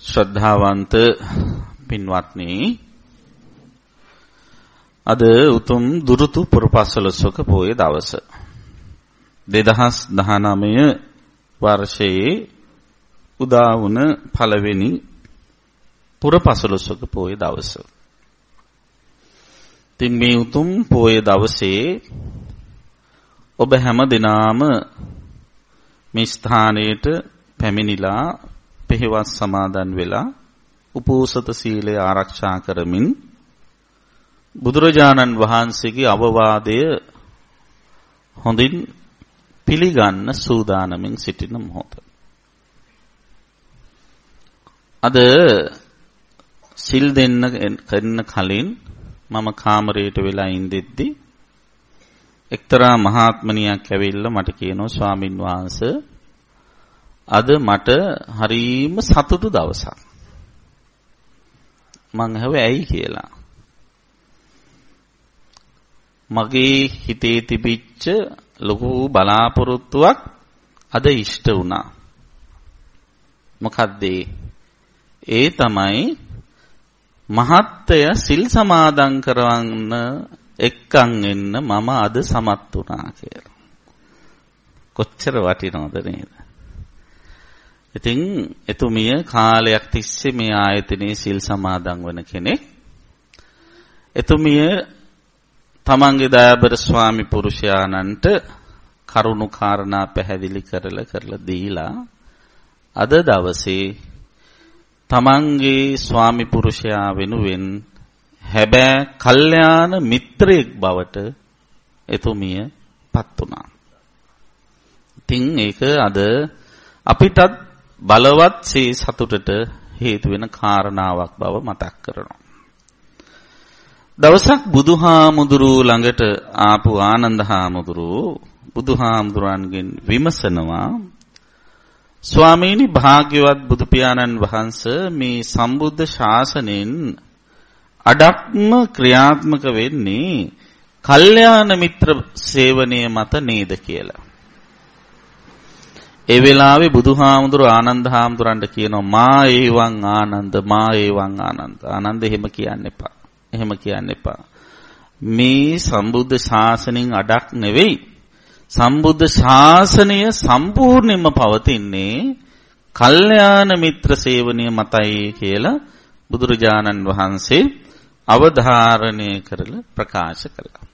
ශ්‍රද්ධාවන්ත පින්වත්නි අද උතුම් දුරුතු පුරපසළොස්වක පොයේ දවස 2019 වර්ෂයේ උදා වුණ පළවෙනි පුරපසළොස්වක පොයේ දවස. ඉතින් මේ උතුම් පොයේ දවසේ ඔබ හැම දිනාම මේ ස්ථානයට පැමිණිලා පෙහෙවස් සමාදන් වෙලා උපෝසත සීලය ආරක්ෂා කරමින් බුදුරජාණන් වහන්සේගේ අවවාදය හොඳින් පිළිගන්න සූදානමින් සිටින මොහොත. අද සිල් දෙන්න කරන කලින් මම කාමරයට වෙලා ඉඳෙද්දි එක්තරා මහාත්මනියක් ඇවිල්ලා මට කියනවා ස්වාමින් වහන්සේ අද මට හරීම සතුටු දවසක්. මං අහුවේ ඇයි කියලා. මගේ හිතේ තිබිච්ච ලොකු බලාපොරොත්තුවක් අද ඉෂ්ට වුණා. මොකද්ද ඒ තමයි මහත්ය සිල් සමාදන් කරවන්න එක්කන් එන්න මම අද සමත් වුණා කියලා. කොච්චර වටිනවද නේද? ඉතින් එතුමිය කාලයක් තිස්සේ මේ ආයතනයේ සිල් සමාදන් වන කෙනෙක්. එතුමිය තමන්ගේ දයාබර ස්වාමි පුරුෂයාණන්ට කරුණු කාරණා පැහැදිලි කරලා කරලා දීලා අද දවසේ තමන්ගේ ස්වාමි පුරුෂයා වෙනුවෙන් හැබෑ කල්යාණ මිත්‍රයෙක් බවට එතුමිය පත් වුණා. ඉතින් ඒක අද අපිටත් බලවත් සේ සතුටට හේතු වෙන කාරණාවක් බව මතක් කරනවා. දවසක් බුදුහාමුදුරු ළඟට ආපු ආනන්ද හාමුදුරු බුදුහාමුදුරන්ගෙන් විමසනවා ස්වාමීනි භාග්‍යවත් බුදු පියාණන් වහන්සේ මේ සම්බුද්ධ ශාසනයෙන් අඩක්ම ක්‍රියාත්මක වෙන්නේ කල්යාණ මිත්‍ර සේවනය මත නේද කියලා. ඒ වෙලාවේ බුදුහාමුදුර ආනන්ද හාමුදුරන්ට කියනවා මා ඒවං ආනන්ද මා ඒවං ආනන්ද ආනන්ද එහෙම කියන්න එපා. එහෙම කියන්න එපා. මේ සම්බුද්ධ ශාසනයෙන් අඩක් නෙවෙයි. සම්බුද්ධ ශාසනය සම්පූර්ණයෙන්ම පවතින්නේ කල්යාණ මිත්‍ර සේවනය මතයි කියලා බුදුරජාණන් වහන්සේ අවධාරණය කරලා ප්‍රකාශ කළා.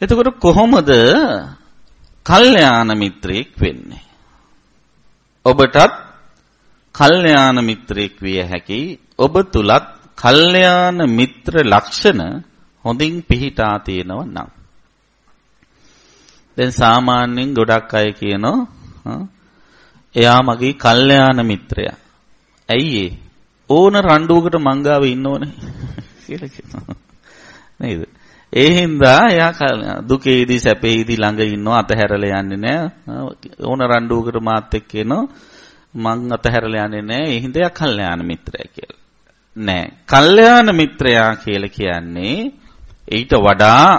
එතකොට කොහොමද කල්යාණ මිත්‍රයෙක් වෙන්නේ? ඔබටත් කල්යාණ මිත්‍රයෙක් විය හැකි ඔබ තුලත් කල්යාණ මිත්‍ර ලක්ෂණ හොඳින් පිහිටා තියෙනව නම් දැන් සාමාන්‍යයෙන් ගොඩක් අය කියනවා එයා මගේ කල්යාණ මිත්‍රයා. ඇයි ඒ? ඕන රණ්ඩුවකට මංගාව ඉන්න ඕනේ කියලා කියනවා. නේද? ඒ හින්දා එයා දුකේදී සැපේදී ළඟ ඉන්නවා අතහැරලා යන්නේ නැහැ. ඕන රණ්ඩුවකට මාත් එක්ක එනවා. මං අතහැරලා යන්නේ නැහැ. ඒ හින්දා එයා කල්යාණ මිත්‍රයා කියලා. නෑ. කල්යාණ මිත්‍රයා කියලා කියන්නේ ඊට වඩා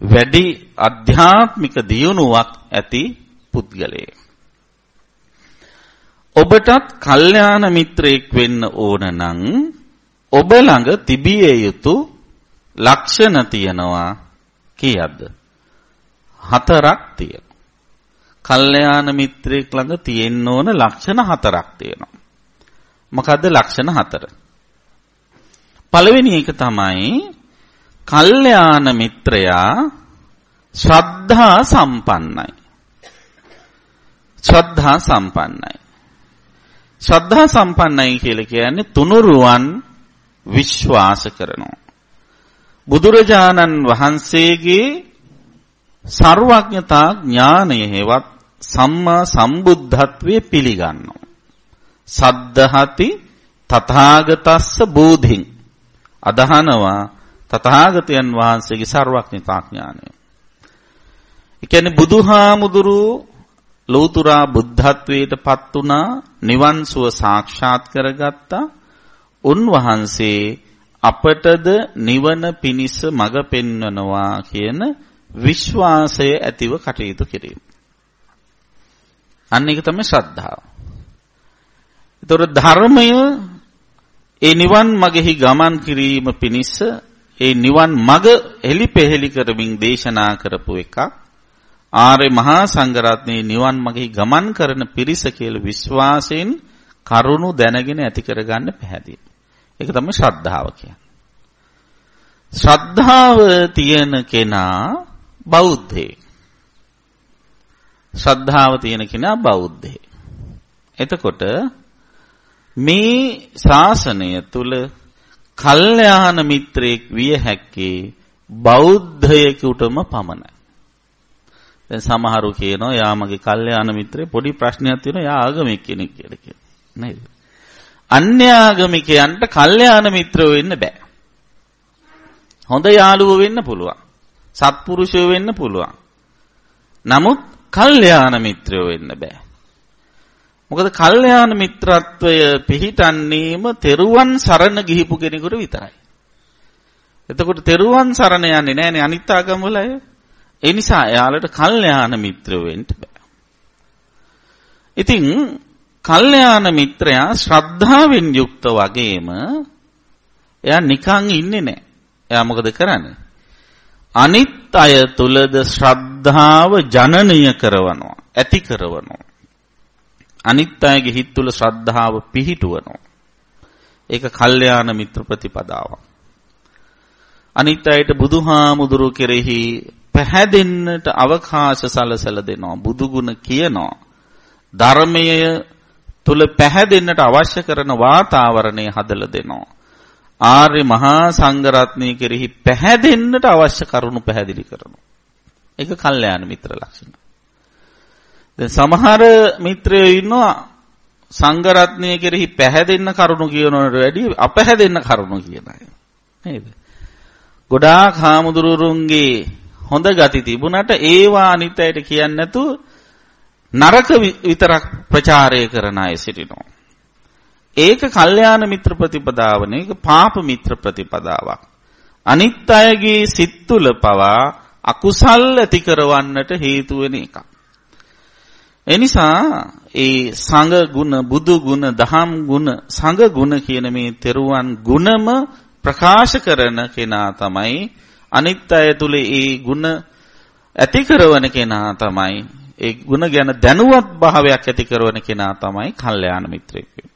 වැඩි අධ්‍යාත්මික දියුණුවක් ඇති පුද්ගලයෙක්. ඔබටත් කල්යාණ මිත්‍රයෙක් වෙන්න ඕන නම් ඔබ ළඟ තිබිය යුතු ලක්ෂණ තියනවා කීයක්ද? හතරක් තියෙනවා. කල්යාණ මිත්‍රයෙක් ළඟ තියෙන්න ඕන ලක්ෂණ හතරක් තියෙනවා. මොකද්ද ලක්ෂණ හතර? පළවෙනි එක තමයි කල්යාණ මිත්‍රයා ශ්‍රද්ධා සම්පන්නයි. ශ්‍රද්ධා සම්පන්නයි. ශ්‍රද්ධා සම්පන්නයි කියලා කියන්නේ තුනුරුවන් විශ්වාස කරනවා. බුදුරජාණන් වහන්සේගේ සර්වඥතා ඥානය හේවත් සම්මා සම්බුද්ධත්වයේ පිළිගන්නවා. සද්ධහති තථාගතස්ස බෝධින් අදහනවා තථාගතයන් වහන්සේගේ සර්වඥතා ඥානය. ඒ කියන්නේ බුදුහාමුදුරු ලෞතුරා බුද්ධත්වයට පත් වුණා නිවන් සුව සාක්ෂාත් කරගත්තා උන්වහන්සේ අපටද නිවන පිණිස මඟ පෙන්වනවා කියන විශ්වාසය ඇතිව කටයුතු කිරීම. අන්න ඒක තමයි ශ්‍රද්ධාව. ඒතොර ධර්මය ඒ නිවන් මගෙහි ගමන් කිරීම පිණිස ඒ නිවන් මග එලිපෙහෙලි කරමින් දේශනා කරපු එකක්. ආර්ය මහා සංඝරත්නයේ නිවන් මගෙහි ගමන් කරන පිරිස කියලා විශ්වාසයෙන් කරුණු දැනගෙන ඇති කරගන්න පැහැදිලි. ඒක තමයි ශ්‍රද්ධාව කියන්නේ. ශ්‍රද්ධාව තියෙන කෙනා බෞද්ධයෙක්. ශ්‍රද්ධාව තියෙන කෙනා බෞද්ධයෙක්. එතකොට මේ ශාසනය තුල කල්යාණ මිත්‍රයෙක් විය හැක්කේ බෞද්ධයෙකුටම පමණයි. දැන් සමහරු කියනවා යා මගේ කල්යාණ මිත්‍රේ පොඩි ප්‍රශ්නයක් තියෙනවා යා ආගමික කෙනෙක් කියලා කියනවා. නේද? අන්‍යාගමිකයන්ට කල්යාණ මිත්‍රයෝ වෙන්න බෑ. හොඳ යාළුවෝ වෙන්න පුළුවන්. සත්පුරුෂයෝ වෙන්න පුළුවන්. නමුත් කල්යාණ මිත්‍රයෝ වෙන්න බෑ. මොකද කල්යාණ මිත්‍රත්වය පිහිටන්නේම තෙරුවන් සරණ ගිහිපු කෙනෙකුට විතරයි. එතකොට තෙරුවන් සරණ යන්නේ නැහනේ අනිත් ආගම් වල අය. ඒ නිසා එයාලට කල්යාණ මිත්‍රයෝ වෙන්න බෑ. ඉතින් කල්යාණ මිත්‍රයා ශ්‍රද්ධාවෙන් යුක්ත වගේම එයා නිකන් ඉන්නේ නැහැ. එයා මොකද කරන්නේ? අනිත් අය තුලද ශ්‍රද්ධාව ජනනය කරනවා, ඇති කරනවා. අනිත් අයගේ හිත් තුල ශ්‍රද්ධාව පිහිටුවනවා. ඒක කල්යාණ මිත්‍ර ප්‍රතිපදාවක්. අනිත් අයට බුදුහාමුදුරු කෙරෙහි පැහැදෙන්නට අවකාශ සලසලා දෙනවා. බුදු ගුණ කියනවා. ධර්මය තුල පැහැදෙන්නට අවශ්‍ය කරන වාතාවරණය හදලා දෙනවා. ආර්ය මහා සංඝරත්නය කෙරෙහි පැහැදෙන්නට අවශ්‍ය කරුණු පැහැදිලි කරනවා. ඒක කල්යාණ මිත්‍ර ලක්ෂණ. දැන් සමහර මිත්‍රයෝ ඉන්නවා සංඝරත්නය කෙරෙහි පැහැදෙන්න කරුණු කියනවට වැඩිය අපැහැදෙන්න කරුණු කියන අය. නේද? ගොඩාක් හාමුදුරුවරුන්ගේ හොඳ ගති තිබුණට ඒවා අනිත් අයට කියන්නේ නැතුව නරක විතරක් ප්‍රචාරය කරන අය සිටිනවා. ඒක කල්යාණ මිත්‍ර ප්‍රතිපදාව නෙවෙයි පාප මිත්‍ර ප්‍රතිපදාවක්. අනිත් අයගේ සිත් තුළ පවා අකුසල් ඇති කරවන්නට හේතු වෙන එකක්. එනිසා ඒ සංඝ ගුණ බුදු ගුණ දහම් ගුණ සංඝ ගුණ කියන මේ තෙරුවන් ගුණම ප්‍රකාශ කරන කෙනා තමයි අනිත් අය තුල ඒ ගුණ ඇති කරන කෙනා තමයි ඒ ගුණ ගැන දැනුවත් භාවයක් ඇති කරන කෙනා තමයි කල්යාණ මිත්‍රයෙක්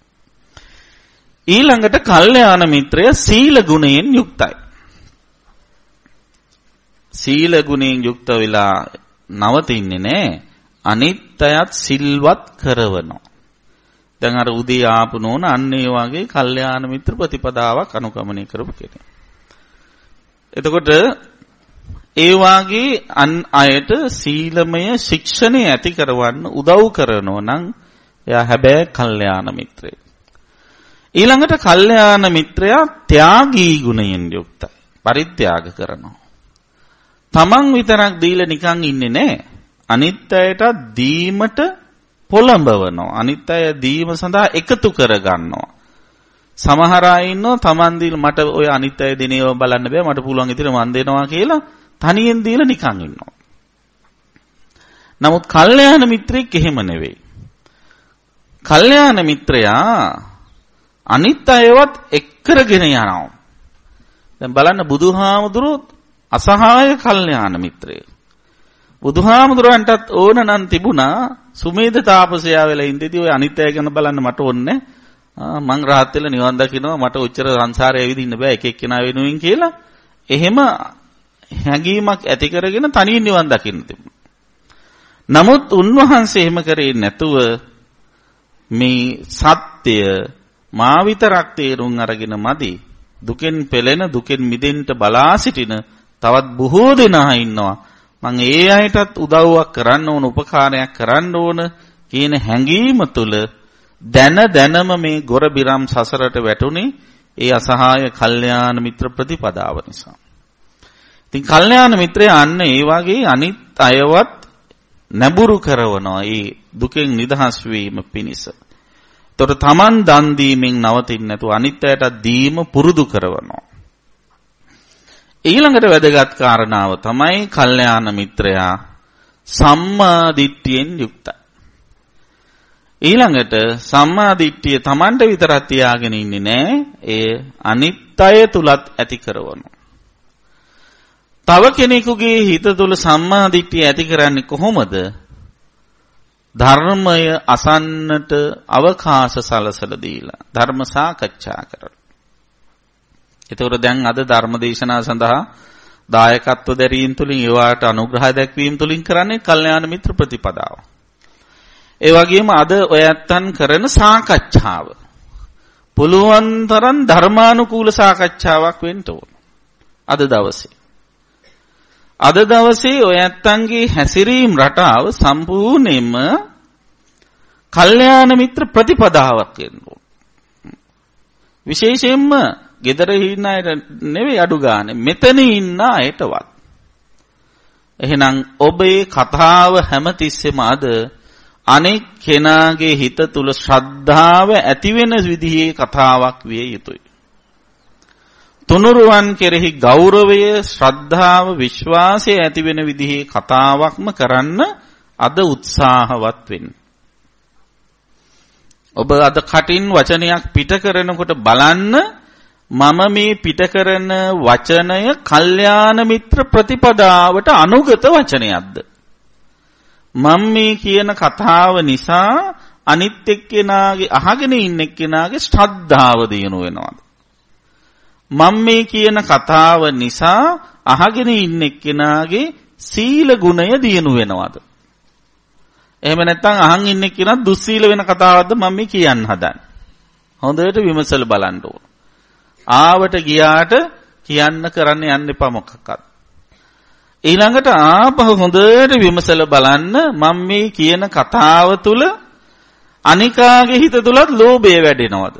ඊළඟට කල්යාණ මිත්‍රය සීල ගුණයෙන් යුක්තයි. සීල ගුණයෙන් යුක්ත වෙලා නවතින්නේ නැහැ. අනිත් අයත් සිල්වත් කරවනවා. දැන් අර උදේ ආපු නෝන අන්න ඒ වගේ කල්යාණ මිත්‍ර ප්‍රතිපදාවක් අනුගමනය කරපු කෙනෙක්. එතකොට ඒ වාගේ අන් අයට සීලමය ශික්ෂණය ඇති කරවන්න උදව් කරනෝ නම් එයා හැබැයි කල්යාණ මිත්‍රයෙක්. ඊළඟට කල්යාණ මිත්‍රයා ත්‍යාගී ගුණයෙන් යුක්තයි. පරිත්‍යාග කරනවා. තමන් විතරක් දීලා නිකන් ඉන්නේ නැහැ. අනිත් අයට දීමට පොළඹවනවා. අනිත් අය දීම සඳහා එකතු කරගන්නවා. සමහර අය ඉන්නවා තමන් දීලා මට ඔය අනිත් අය දෙන ඒවා බලන්න බෑ මට පුළුවන් විදිහට මන් දෙනවා කියලා තනියෙන් දීලා නිකන් ඉන්නවා. නමුත් කල්යාණ මිත්‍රෙක් එහෙම නෙවෙයි. කල්යාණ මිත්‍රයා අනිත් අයවත් එක් කරගෙන යනවා. දැන් බලන්න බුදුහාමුදුරුවෝ අසහාය කල්යාණ මිත්‍රයෙක්. බුදුහාමුදුරන්ටත් ඕන නම් තිබුණා සුමේද තාපසයා වෙලා ඉඳිදී ඔය අනිත් අය ගැන බලන්න මට ඕනේ මං rahat වෙලා නිවන් දකින්නවා මට ඔච්චර සංසාරේ ඇවිදින්න බෑ එක එක්කෙනා වෙනුවෙන් කියලා. එහෙම හැඟීමක් ඇති කරගෙන තනියෙන් නිවන් දකින්න තිබුණා. නමුත් උන්වහන්සේ එහෙම කරේ නැතුව මේ සත්‍ය මා විතරක් තේරුම් අරගෙන මදි. දුකෙන් පෙළෙන දුකෙන් මිදෙන්න බලා සිටින තවත් බොහෝ දෙනා ඉන්නවා. මං ඒ අයටත් උදව්වක් කරන්න ඕන උපකාරයක් කරන්න ඕන කියන හැඟීම තුල දැන දැනම මේ ගොර බිරම් සසරට වැටුනේ ඒ අසහාය කල්යාණ මිත්‍ර ප්‍රතිපදාව නිසා. ඉතින් කල්යාණ මිත්‍රය අන්න ඒ වගේ අනිත් අයවත් නැඹුරු කරනවා ඒ දුකෙන් නිදහස් වීම පිණිස. එතකොට Taman දන් දීමෙන් නවතින්නේ නැතුව අනිත් අයට දීම පුරුදු කරනවා. ඊළඟට වැදගත් කාරණාව තමයි කල්යාණ මිත්‍රයා සම්මා දිට්ඨියෙන් යුක්තයි. ඊළඟට සම්මා දිට්ඨිය Tamanට විතරක් තියාගෙන ඉන්නේ නෑ. ඒ අනිත් අය තුලත් ඇති කරවනවා. තව කෙනෙකුගේ හිත තුල සම්මා දිට්ඨිය ඇති කරන්නේ කොහොමද? ධර්මය අසන්නට අවකාශ සලසලා දීලා ධර්ම සාකච්ඡා කරලා. එතකොට දැන් අද ධර්ම දේශනා සඳහා දායකත්ව දැරීම තුලින් ඒවාට අනුග්‍රහය දැක්වීම තුලින් කරන්නේ කල්යාණ මිත්‍ර ප්‍රතිපදාව. ඒ වගේම අද ඔය ඇත්තන් කරන සාකච්ඡාව. පුළුවන් තරම් ධර්මානුකූල සාකච්ඡාවක් වෙන්න ඕන. අද දවසේ. අද දවසේ ඔය ඇත්තන්ගේ හැසිරීම් රටාව සම්පූර්ණයෙන්ම කල්යාණ මිත්‍ර ප්‍රතිපදාවක් වෙන්න ඕන. විශේෂයෙන්ම gedara ඉන්න අයට නෙවෙයි අඩු ගානේ මෙතන ඉන්න අයටවත්. එහෙනම් ඔබේ කතාව හැමතිස්සෙම අද අනෙක් කෙනාගේ හිත තුල ශ්‍රද්ධාව ඇති වෙන විදිහේ කතාවක් විය යුතුයි. තුනුරුවන් කෙරෙහි ගෞරවය, ශ්‍රද්ධාව, විශ්වාසය ඇති වෙන විදිහේ කතාවක්ම කරන්න අද උත්සාහවත් වෙන්න. ඔබ අද කටින් වචනයක් පිට කරනකොට බලන්න මම මේ පිට කරන වචනය කල්යාණ මිත්‍ර ප්‍රතිපදාවට අනුගත වචනයක්ද මම මේ කියන කතාව නිසා අනිත් එක්කෙනාගේ අහගෙන ඉන්න එක්කෙනාගේ ශ්‍රද්ධාව දිනු වෙනවද මම මේ කියන කතාව නිසා අහගෙන ඉන්න එක්කෙනාගේ සීල ගුණය දිනු වෙනවද? එහෙම නැත්නම් අහන් ඉන්න එක්කෙනා දුස්සීල වෙන කතාවක්ද මම මේ කියන්න හදන්නේ? හොඳට විමසලා බලන්න ඕන. ආවට ගියාට කියන්න කරන්න යන්න එපා මොකක්වත්. ඊළඟට ආපහු හොඳට විමසලා බලන්න මම මේ කියන කතාව තුල අනිකාගේ හිත තුලත් ලෝභය වැඩෙනවද?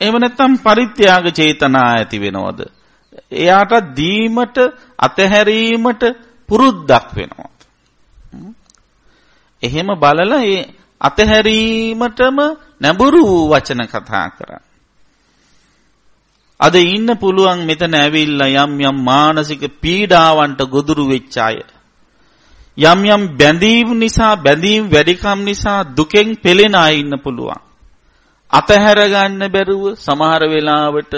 එහෙම නැත්නම් පරිත්‍යාග චේතනා ඇති වෙනවද? එයාට දීමට අතහැරීමට පුරුද්දක් වෙනවා. එහෙම බලලා ඒ අතහැරීමටම නැඹුරු වචන කතා කරා. අද ඉන්න පුළුවන් මෙතන ඇවිල්ලා යම් යම් මානසික පීඩාවන්ට ගොදුරු වෙච්ච අය. යම් යම් බැඳීම් නිසා බැඳීම් වැඩිකම් නිසා දුකෙන් පෙළෙන අය ඉන්න පුළුවන්. අතහැර ගන්න බැරුව සමහර වෙලාවට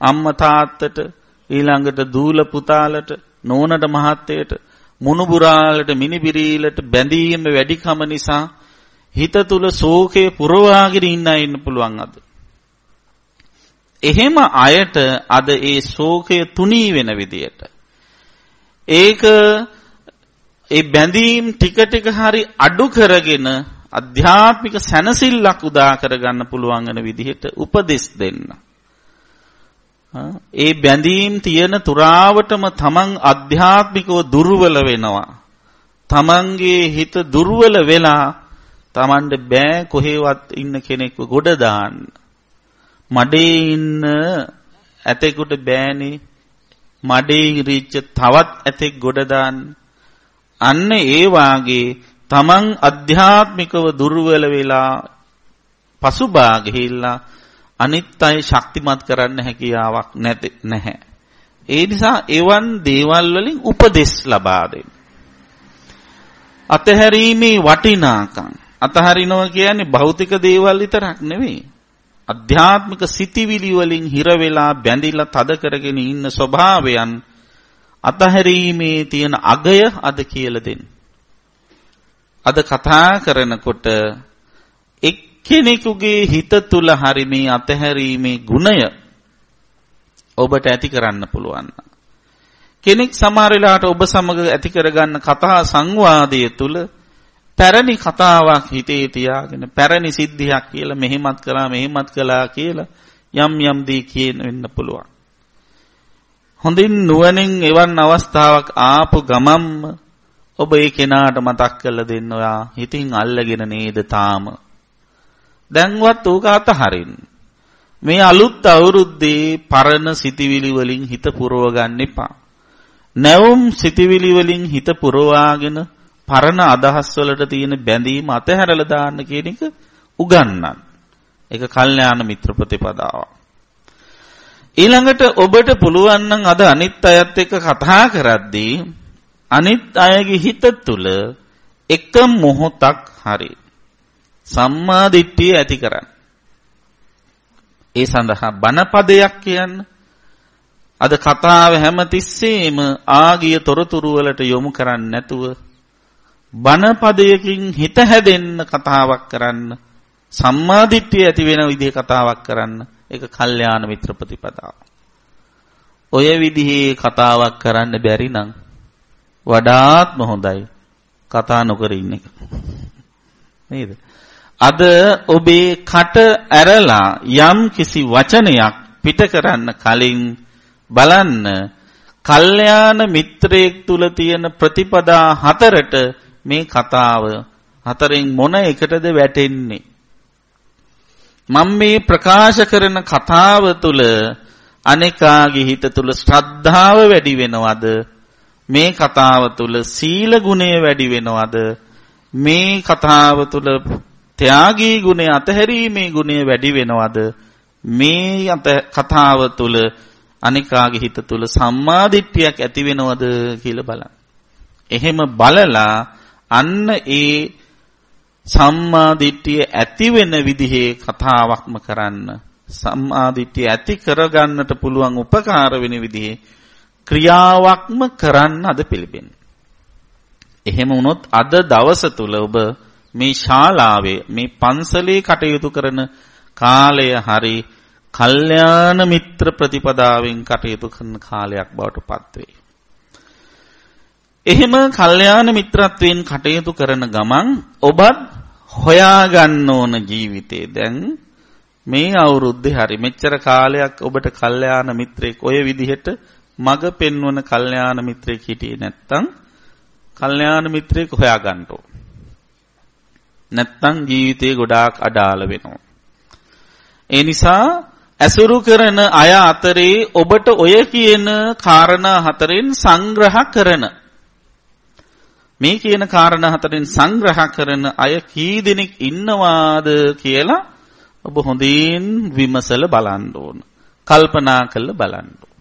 අම්මා තාත්තට ඊළඟට දූල පුතාලට නෝනට මහත්තයට මුණුබුරාලට මිනිබිරීලට බැඳීම වැඩිකම නිසා හිත තුල ශෝකේ පුරවාගෙන ඉන්න ඉන්න පුළුවන් අද. එහෙම අයට අද ඒ ශෝකය තුනී වෙන විදියට ඒක ඒ බැඳීම් ටික ටික හරි අඩු කරගෙන අධ්‍යාත්මික සැනසෙල්ලක් උදා කරගන්න පුළුවන් වෙන විදිහට උපදෙස් දෙන්න. ඒ බැඳීම් තියෙන තුරාවටම තමන් අධ්‍යාත්මිකව දුර්වල වෙනවා. තමන්ගේ හිත දුර්වල වෙලා තමන්ට බෑ කොහෙවත් ඉන්න කෙනෙක්ව ගොඩ දාන්න. මඩේ ඉන්න ඇතෙකුට බෑනේ මඩේ ඉරිච්ච තවත් ඇතෙක් ගොඩ දාන්න. අන්න ඒ වාගේ තමන් අධ්‍යාත්මිකව දුර්වල වෙලා පසුබා ගිහිල්ලා අනිත් අය ශක්තිමත් කරන්න හැකියාවක් නැති නැහැ. ඒ නිසා එවන් දේවල් වලින් උපදෙස් ලබා දෙන්න. අතහැරීමේ වටිනාකම් අතහරිනවා කියන්නේ භෞතික දේවල් විතරක් නෙවෙයි. අධ්‍යාත්මික සිතිවිලි වලින් හිර වෙලා බැඳිලා තද කරගෙන ඉන්න ස්වභාවයන් අතහැරීමේ තියෙන අගය අද කියලා දෙන්න. අද කතා කරනකොට එක්කෙනෙකුගේ හිත තුල හරි මේ අතහැරීමේ ගුණය ඔබට ඇති කරන්න පුළුවන්. කෙනෙක් සමහර වෙලාවට ඔබ සමග ඇති කරගන්න කතා සංවාදය තුල පැරණි කතාවක් හිතේ තියාගෙන පැරණි සිද්ධියක් කියලා මෙහෙමත් කළා මෙහෙමත් කළා කියලා යම් යම් දේ කියන වෙන්න පුළුවන්. හොඳින් නුවණින් එවන් අවස්ථාවක් ආපු ගමම්ම ඔබ ඒ කෙනාට මතක් කරලා දෙන්න ඔයා හිතින් අල්ලගෙන නේද තාම. දැන්වත් ඌක අතහරින්න. මේ අලුත් අවුරුද්දේ පරණ සිටිවිලි වලින් හිත පුරව ගන්න එපා. නැවුම් සිටිවිලි වලින් හිත පුරවාගෙන පරණ අදහස් වලට තියෙන බැඳීම අතහැරලා දාන්න කියන එක උගන්වන්න. ඒක කල්යාණ මිත්‍ර ප්‍රතිපදාවක්. ඊළඟට ඔබට පුළුවන් නම් අද අනිත් අයත් එක්ක කතා කරද්දී අනිත් අයගේ හිත තුළ එක මොහොතක් හරි සම්මා දිට්ඨිය ඇති කරන්න. ඒ සඳහා බණපදයක් කියන්න. අද කතාව හැමතිස්සෙම ආගිය තොරතුරු වලට යොමු කරන්නේ නැතුව බණපදයකින් හිත හැදෙන්න කතාවක් කරන්න. සම්මා දිට්ඨිය ඇති වෙන විදිහේ කතාවක් කරන්න. ඒක කල්යාණ මිත්‍ර ප්‍රතිපදාව. ඔය විදිහේ කතාවක් කරන්න බැරි නම් වඩාත්ම හොඳයි කතා නොකර ඉන්න එක. නේද? අද ඔබේ කට ඇරලා යම් කිසි වචනයක් පිට කරන්න කලින් බලන්න කල්යාණ මිත්‍රයෙක් තුල තියෙන ප්‍රතිපදා හතරට මේ කතාව හතරෙන් මොන එකටද වැටෙන්නේ? මම මේ ප්‍රකාශ කරන කතාව තුල අනේකාගේ හිත තුල ශ්‍රද්ධාව වැඩි වෙනවද? මේ කතාව තුල සීල ගුණය වැඩි වෙනවද? මේ කතාව තුල ත්‍යාගී ගුණය අතහැරීමේ ගුණය වැඩි වෙනවද? මේ අත කතාව තුල අනිකාගේ හිත තුල සම්මාදිට්ඨියක් ඇති වෙනවද කියලා බලන්න. එහෙම බලලා අන්න ඒ සම්මාදිට්ඨිය ඇති වෙන විදිහේ කතාවක්ම කරන්න. සම්මාදිට්ඨිය ඇති කරගන්නට පුළුවන් උපකාර වෙන විදිහේ ක්‍රියාවක්ම කරන්න අද පිළිබෙන්න. එහෙම වුණොත් අද දවස තුල ඔබ මේ ශාලාවේ මේ පන්සලේ කටයුතු කරන කාලය හරි කල්යාණ මිත්‍ර ප්‍රතිපදාවෙන් කටයුතු කරන කාලයක් බවට පත්වේ. එහෙම කල්යාණ මිත්‍රත්වයෙන් කටයුතු කරන ගමන් ඔබත් හොයාගන්න ඕන ජීවිතේ දැන් මේ අවුරුද්දේ හරි මෙච්චර කාලයක් ඔබට කල්යාණ මිත්‍රෙක් ඔය විදිහට මග පෙන්වන කල්යාණ මිත්‍රෙක් හිටියේ නැත්තම් කල්යාණ මිත්‍රෙක් හොයාගන්න ඕන. නැත්තම් ජීවිතේ ගොඩාක් අඩාල වෙනවා. ඒ නිසා ඇසුරු කරන අය අතරේ ඔබට ඔය කියන කාරණා හතරෙන් සංග්‍රහ කරන මේ කියන කාරණා හතරෙන් සංග්‍රහ කරන අය කී දෙනෙක් ඉන්නවාද කියලා ඔබ හොඳින් විමසල බලන්න ඕන. කල්පනා කරලා බලන්න ඕන.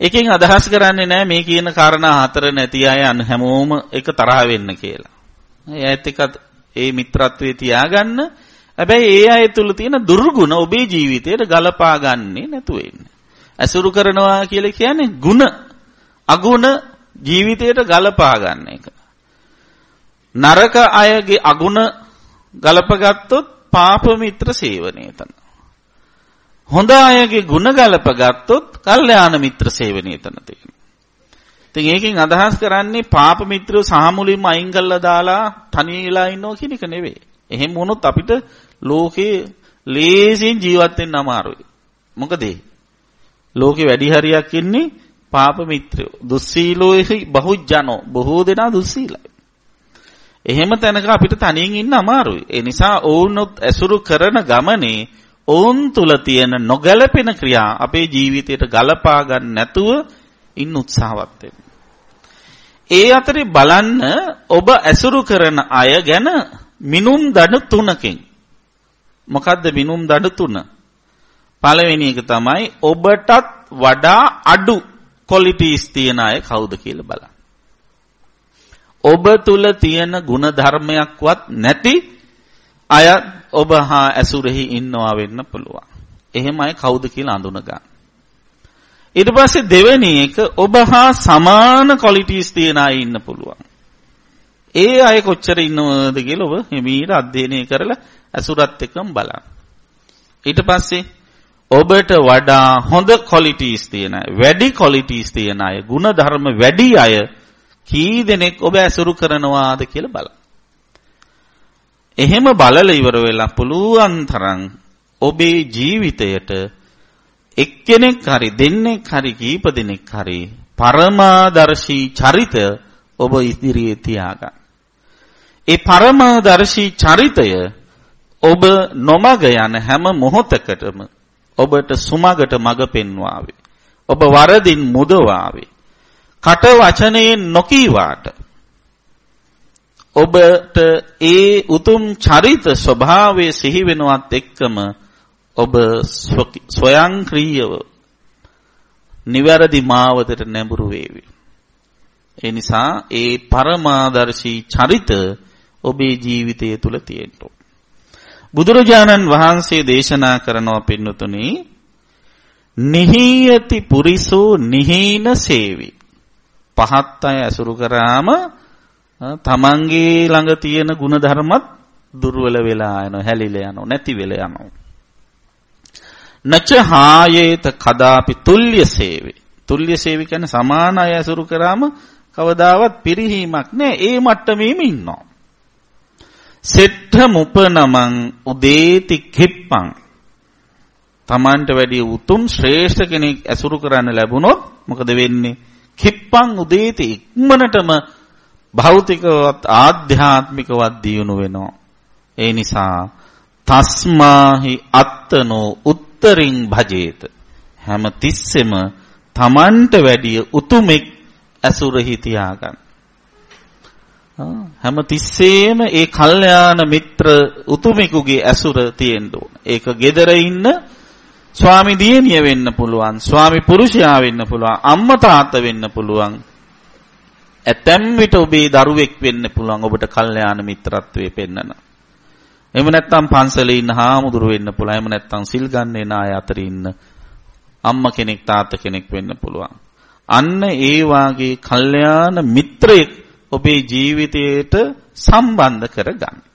එකෙන් අදහස් කරන්නේ නැහැ මේ කියන කාරණා හතර නැති අය අන් හැමෝම එක තරහ වෙන්න කියලා. ඒත් එක ඒ මිත්‍රත්වයේ තියාගන්න. හැබැයි ඒ අය තුල තියෙන දුර්ගුණ ඔබේ ජීවිතයට ගලපා ගන්නේ නැතුව ඉන්න. ඇසුරු කරනවා කියලා කියන්නේ ಗುಣ අගුණ ජීවිතයට ගලපා ගන්න එක. නරක අයගේ අගුණ ගලපගත්තොත් පාප මිත්‍ර සේවනය තමයි. හොඳ අයගේ ಗುಣ ගලපගත්තොත් කල්යාණ මිත්‍ර සේවනය තන තියෙනවා. ඉතින් ඒකෙන් අදහස් කරන්නේ පාප මිත්‍රයෝ සාමුලින්ම අයින් කරලා දාලා තනියලා ඉන්නවා කියන එක නෙවෙයි. එහෙම වුණොත් අපිට ලෝකේ ලේසියෙන් ජීවත් වෙන්න අමාරුයි. මොකද ලෝකේ වැඩි හරියක් ඉන්නේ පාප මිත්‍රයෝ. දුස්සීලෝහි බහුජනෝ බොහෝ දෙනා දුස්සීලයි. එහෙම තැනක අපිට තනියෙන් ඉන්න අමාරුයි. ඒ නිසා ඔවුන්ොත් ඇසුරු කරන ගමනේ ඔවුන් තුල තියෙන නොගැලපෙන ක්‍රියා අපේ ජීවිතයට ගලපා ගන්න නැතුව ඉන්න උත්සාහවත් වෙන්න. ඒ අතරේ බලන්න ඔබ ඇසුරු කරන අය ගැන මිනුම් දඩ තුනකින් මොකද්ද මිනුම් දඩ තුන? පළවෙනි එක තමයි ඔබටත් වඩා අඩු ක්වොලිටිස් තියන අය කවුද කියලා බලන්න. ඔබ තුල තියෙන ಗುಣ ධර්මයක්වත් නැති අය ඔබ හා ඇසුරෙහි ඉන්නවා වෙන්න පුළුවන්. එහෙම අය කවුද කියලා අඳුන ගන්න. ඊට පස්සේ දෙවෙනි එක ඔබ හා සමාන ක්වොලිටිස් තියන අය ඉන්න පුළුවන්. ඒ අය කොච්චර ඉන්නවද කියලා ඔබ හිමීට අධ්‍යයනය කරලා ඇසුරත් එක්කම බලන්න. ඊට පස්සේ ඔබට වඩා හොඳ ක්වොලිටිස් තියෙන අය, වැඩි ක්වොලිටිස් තියෙන අය, ಗುಣ ධර්ම වැඩි අය කී දෙනෙක් ඔබ ඇසුරු කරනවාද කියලා බලන්න. එහෙම බලලා ඉවර වෙලා පුළුවන් තරම් ඔබේ ජීවිතයට එක්කෙනෙක් හරි දෙන්නෙක් හරි කීප දෙනෙක් හරි පරමාදර්ශී චරිත ඔබ ඉදිරියේ තියාගන්න. ඒ පරමාදර්ශී චරිතය ඔබ නොමග යන හැම මොහොතකටම ඔබට සුමගට මඟ පෙන්වාවේ. ඔබ වරදින් මුදවාවේ. කට වචනයෙන් නොකීවාට ඔබට ඒ උතුම් චරිත ස්වභාවය සිහි වෙනවත් එක්කම ඔබ ස්වයංක්‍රීයව නිවැරදි මාවතට නැඹුරු වේවි. ඒ නිසා ඒ පරමාදර්ශී චරිත ඔබේ ජීවිතය තුල තියෙන්න බුදුරජාණන් වහන්සේ දේශනා කරනවා පින්නතුනි නිහීයති පුරිසෝ නිහීන සේවි. පහත් අය ඇසුරු කරාම තමන්ගේ ළඟ තියෙන ಗುಣධර්මත් දුර්වල වෙලා යනවා හැලිලා යනවා නැති වෙලා යනවා. නච හායේත කදාපි තුල්්‍ය සේවේ. තුල්්‍ය සේවි කියන්නේ සමාන අය ඇසුරු කරාම කවදාවත් පිරිහීමක් නෑ. ඒ මට්ටමේම ඉන්නවා. සෙට්ඨ මුපනමං උදේති කිප්පං තමන්ට වැඩිය උතුම් ශ්‍රේෂ්ඨ කෙනෙක් ඇසුරු කරන්න ලැබුණොත් මොකද වෙන්නේ? කිප්පං උදේති ඉක්මනටම භෞතිකවත් ආධ්‍යාත්මිකවත් දියුණු වෙනවා. ඒ නිසා තස්මාහි අත්තනෝ උත්තරින් භජේත හැම තිස්සෙම තමන්ට වැඩිය උතුමෙක් ඇසුරෙහි තියාගන්න. හැම තිස්සෙම ඒ කල්යාණ මිත්‍ර උතුමෙකුගේ ඇසුර තියෙන්න ඕන. ඒක gedara ඉන්න ස්වාමි දියණිය වෙන්න පුළුවන්, ස්වාමි පුරුෂයා වෙන්න පුළුවන්, අම්මා තාත්තා වෙන්න පුළුවන්. ඇතැම් විට ඔබේ දරුවෙක් වෙන්න පුළුවන් ඔබට කල්යාණ මිත්‍රත්වයේ පෙන්නන. එහෙම නැත්නම් පන්සලේ ඉන්න හාමුදුරු වෙන්න පුළුවන්. එහෙම නැත්නම් සිල් ගන්න අය අතර ඉන්න අම්මා කෙනෙක් තාත්තා කෙනෙක් වෙන්න පුළුවන්. අන්න ඒ වාගේ කල්යාණ මිත්‍රයෙක් ඔබේ ජීවිතයට සම්බන්ධ කරගන්න.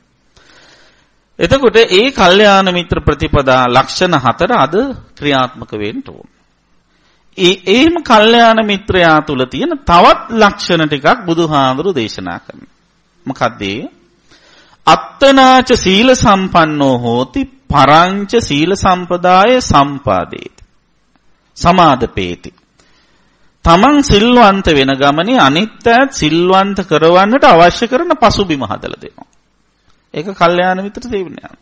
එතකොට ඒ කල්යාණ මිත්‍ර ප්‍රතිපදා ලක්ෂණ හතර අද ක්‍රියාත්මක වෙන්න ඕන. ඒ එහෙම කල්යාණ මිත්‍රයා තුල තියෙන තවත් ලක්ෂණ ටිකක් බුදුහාඳුරු දේශනා කරනවා. මොකද්ද අත්තනාච සීල සම්පන්නෝ හෝති පරංච සීල සම්පදාය සම්පාදේති. සමාදපේති. තමන් සිල්වන්ත වෙන ගමනේ අනිත්‍යත් සිල්වන්ත කරවන්නට අවශ්‍ය කරන පසුබිම හදලා දෙනවා. ඒක කල්යාණ මිත්‍ර සේවනයක්.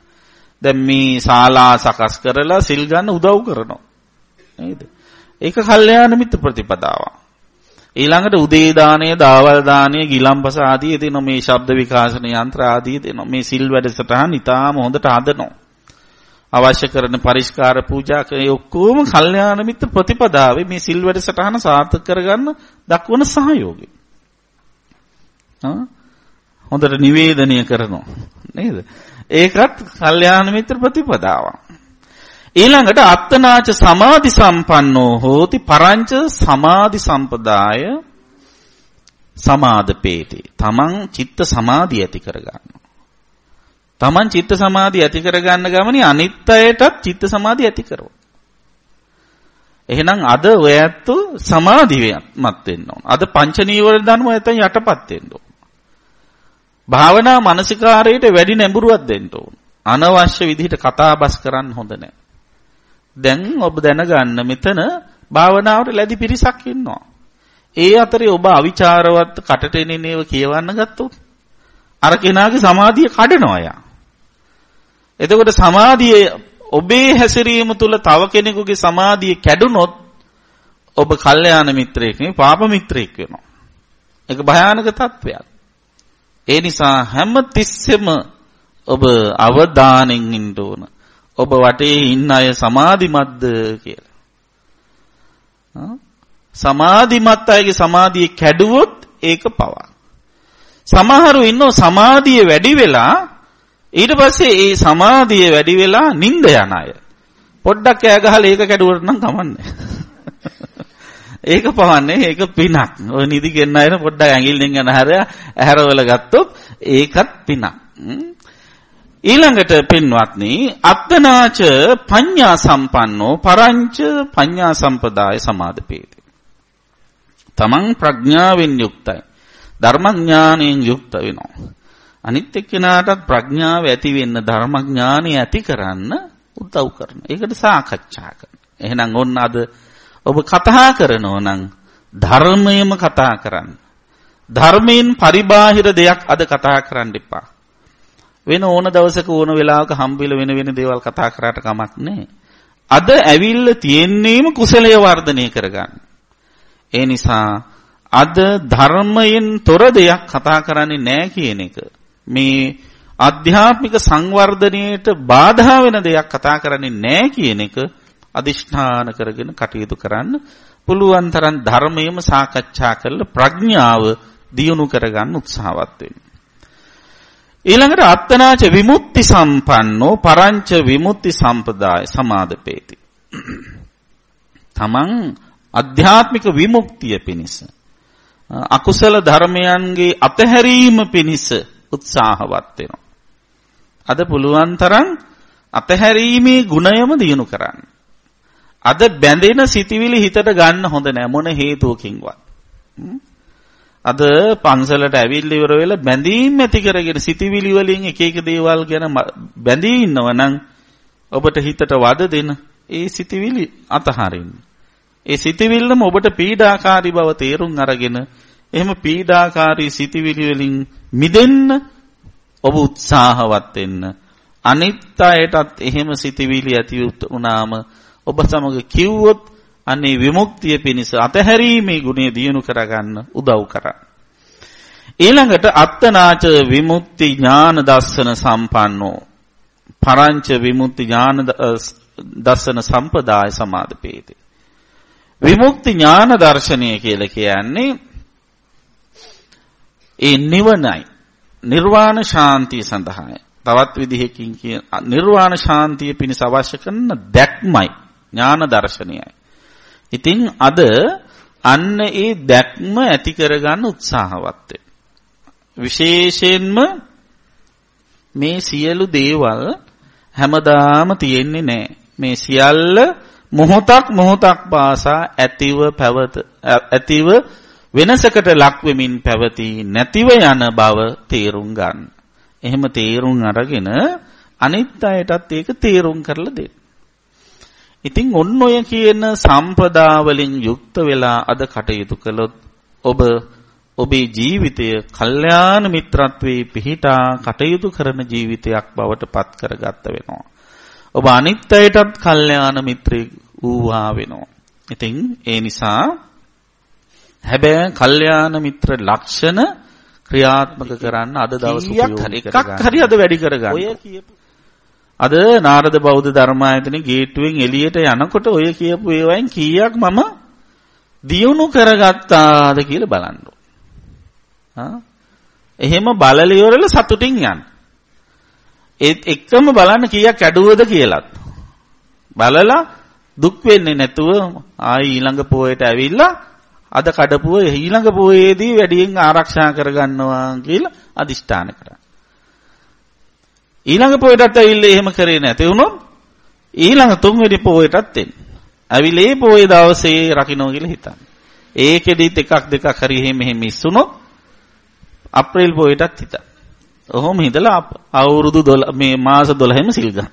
දැන් මේ ශාලා සකස් කරලා සිල් ගන්න උදව් කරනවා. නේද? ඒක කල්යාණ මිත්‍ර ප්‍රතිපදාවක්. ඊළඟට උදේ දාණය, දාවල් දාණය, ගිලම්පස ආදී දෙන මේ ශබ්ද විකාශන යන්ත්‍ර ආදී දෙන මේ සිල් වැඩසටහන් ඉතාම හොඳට හදනවා. අවශ්‍ය කරන පරිස්කාර පූජා ඒ ඔක්කොම කල්යාණ මිත්‍ර ප්‍රතිපදාවේ මේ සිල් වැඩසටහන සාර්ථක කරගන්න දක්වන සහයෝගය. හොඳට නිවේදනය කරනවා නේද? ඒකත් කල්යාණ මිත්‍ර ප්‍රතිපදාවක්. ඊළඟට අත්තනාච සමාධි සම්පන්නෝ හෝති පරංච සමාධි සම්පදාය සමාදපේති. තමන් චිත්ත සමාධිය ඇති කරගන්නවා. තමන් චිත්ත සමාධිය ඇති කරගන්න ගමනේ අනිත් අයටත් චිත්ත සමාධිය ඇති කරනවා. එහෙනම් අද ඔය ඇත්තෝ සමාධියමත් වෙන්න ඕන. අද පංච නීවර ධර්ම ඇතන් යටපත් වෙන්න ඕන. භාවනා මානසිකාරයට වැඩි නැඹුරුවක් දෙන්න ඕන. අනවශ්‍ය විදිහට කතාබස් කරන්න හොඳ නැහැ. දැන් ඔබ දැනගන්න මෙතන භාවනාවට ලැබි පිරිසක් ඉන්නවා. ඒ අතරේ ඔබ අවිචාරවත් කටට එන්නේ ඒව කියවන්න ගත්තොත් අර කෙනාගේ සමාධිය කඩනවා යා. එතකොට සමාධිය ඔබේ හැසිරීම තුළ තව කෙනෙකුගේ සමාධිය කැඩුනොත් ඔබ කල්යාණ මිත්‍රයෙක් නෙවෙයි පාප මිත්‍රයෙක් වෙනවා. ඒක භයානක තත්වයක්. ඒ නිසා හැම තිස්සෙම ඔබ අවධානයෙන් ඉන්න ඕන. ඔබ වටේ ඉන්න අය සමාධිමත්ද කියලා. සමාධිමත් අයගේ සමාධිය කැඩුවොත් ඒක පවා. සමහරු ඉන්නෝ සමාධිය වැඩි වෙලා ඊට පස්සේ ඒ සමාධිය වැඩි වෙලා නිින්ද යන අය. පොඩ්ඩක් ඈ ගහලා ඒක කැඩුවට නම් කමන්නේ. ඒක පවන්නේ ඒක පිනක්. ඔය නිදි ගෙන්න අයන පොඩ්ඩක් ඇඟිල්ලෙන් යන හැර ඇහැරවල ගත්තොත් ඒකත් පිනක්. ඊළඟට පින්වත්නි අත්තනාච පඤ්ඤා සම්පන්නෝ පරංච පඤ්ඤා සම්පදාය සමාදපේති. තමන් ප්‍රඥාවෙන් යුක්තයි. ධර්මඥානයෙන් යුක්ත වෙනවා. අනිත් එක්කෙනාටත් ප්‍රඥාව ඇති වෙන්න ධර්මඥානය ඇති කරන්න උදව් කරනවා. ඒකට සාකච්ඡා කරනවා. එහෙනම් ඔන්න අද ඔබ කතා කරනෝ නම් ධර්මයේම කතා කරන්න. ධර්මයෙන් පරිබාහිර දෙයක් අද කතා කරන්න එපා. වෙන ඕන දවසක ඕන වෙලාවක හම්බෙල වෙන වෙන දේවල් කතා කරාට කමක් නැහැ. අද ඇවිල්ල තියෙන්නේම කුසලය වර්ධනය කරගන්න. ඒ නිසා අද ධර්මයෙන් තොර දෙයක් කතා කරන්නේ නැහැ කියන එක මේ ආධ්‍යාත්මික සංවර්ධනයට බාධා වෙන දෙයක් කතා කරන්නේ නැහැ කියන එක අදිෂ්ඨාන කරගෙන කටයුතු කරන්න පුළුවන් තරම් ධර්මයේම සාකච්ඡා කරලා ප්‍රඥාව දියුණු කරගන්න උත්සාහවත් වෙන්න. ඊළඟට අත්තනාච විමුක්ති සම්පන්නෝ පරංච විමුක්ති සම්පදාය සමාදපේති. තමන් අධ්‍යාත්මික විමුක්තිය පිණිස අකුසල ධර්මයන්ගේ අතහැරීම පිණිස උත්සාහවත් වෙනවා. අද පුළුවන් තරම් අතහැරීමේ ගුණයම දිනු කරන්න. අද බැඳෙන සිටිවිලි හිතට ගන්න හොඳ නෑ මොන හේතුවකින්වත්. අද පන්සලට ඇවිල්ලා ඉවර වෙලා බැඳීම් ඇති කරගෙන සිටිවිලි වලින් එක එක දේවල් ගැන බැඳී ඉන්නව නම් ඔබට හිතට වද දෙන ඒ සිටිවිලි අතහරින්න. ඒ සිටිවිල්ලම ඔබට පීඩාකාරී බව තේරුම් අරගෙන එහෙම පීඩාකාරී සිටිවිලි වලින් මිදෙන්න ඔබ උත්සාහවත් වෙන්න. අනිත් අයටත් එහෙම සිටිවිලි ඇති වුණාම ඔබ සමග කිව්වොත් අනේ විමුක්තිය පිණිස අතහැරීමේ ගුණය දියුණු කරගන්න උදව් කරා. ඊළඟට අත්තනාච විමුක්ති ඥාන දස්සන සම්පන්නෝ පරංච විමුක්ති ඥාන දස්සන සම්පදාය සමාදපේති. විමුක්ති ඥාන දර්ශනය කියලා කියන්නේ ඒ නිවනයි නිර්වාණ ශාන්තිය සඳහායි. තවත් විදිහකින් කියන නිර්වාණ ශාන්තිය පිණිස අවශ්‍ය කරන දැක්මයි ඥාන දර්ශනයයි. ඉතින් අද අන්න ඒ දැක්ම ඇති කරගන්න උත්සාහවත් විශේෂයෙන්ම මේ සියලු දේවල් හැමදාම තියෙන්නේ නැහැ. මේ සියල්ල මොහොතක් මොහොතක් පාසා ඇතිව පැවත ඇතිව වෙනසකට ලක් වෙමින් පැවති නැතිව යන බව තේරුම් ගන්න. එහෙම තේරුම් අරගෙන අනිත් අයටත් ඒක තේරුම් කරලා දෙන්න. ඉතින් ඔන්න ඔය කියන සම්පදා වලින් යුක්ත වෙලා අද කටයුතු කළොත් ඔබ ඔබේ ජීවිතය කල්යාණ මිත්‍රත්වයේ පිහිටා කටයුතු කරන ජීවිතයක් බවට පත් කරගත්ත වෙනවා. ඔබ අනිත් අයටත් කල්යාණ මිත්‍රෙක් වූවා වෙනවා. ඉතින් ඒ නිසා හැබැයි කල්යාණ මිත්‍ර ලක්ෂණ ක්‍රියාත්මක කරන්න අද දවස් උපයෝගී එකක් හරි අද වැඩි කරගන්න. ඔය කියපු අද නාරද බෞද්ධ ධර්මායතන ගේට්ටුවෙන් එළියට යනකොට ඔය කියපු ඒවායින් කීයක් මම දියුණු කරගත්තාද කියලා බලන්න. එහෙම බලල ඉවරලා සතුටින් යන්න. ඒත් එක්කම බලන්න කීයක් ඇඩුවද කියලාත්. බලලා දුක් වෙන්නේ නැතුව ආයි ඊළඟ පොයට ඇවිල්ලා අද කඩපුව ඊළඟ පොයේදී වැඩියෙන් ආරක්ෂා කරගන්නවා කියලා අදිෂ්ඨාන කරා. ඊළඟ පොයටත් ඇවිල්ලා එහෙම කරේ නැති වුණොත් ඊළඟ තුන්වෙනි පොයටත් එන්න. ඇවිල්ලා ඒ පොයේ දවසේ රකින්න කියලා හිතන්න. ඒකෙදිත් එකක් දෙකක් හරි එහෙම එහෙම මිස්සුනොත් අප්‍රේල් පොයටත් හිතන්න. ඔහොම හිතලා අවුරුදු 12 මේ මාස 12ෙම සිල් ගන්න.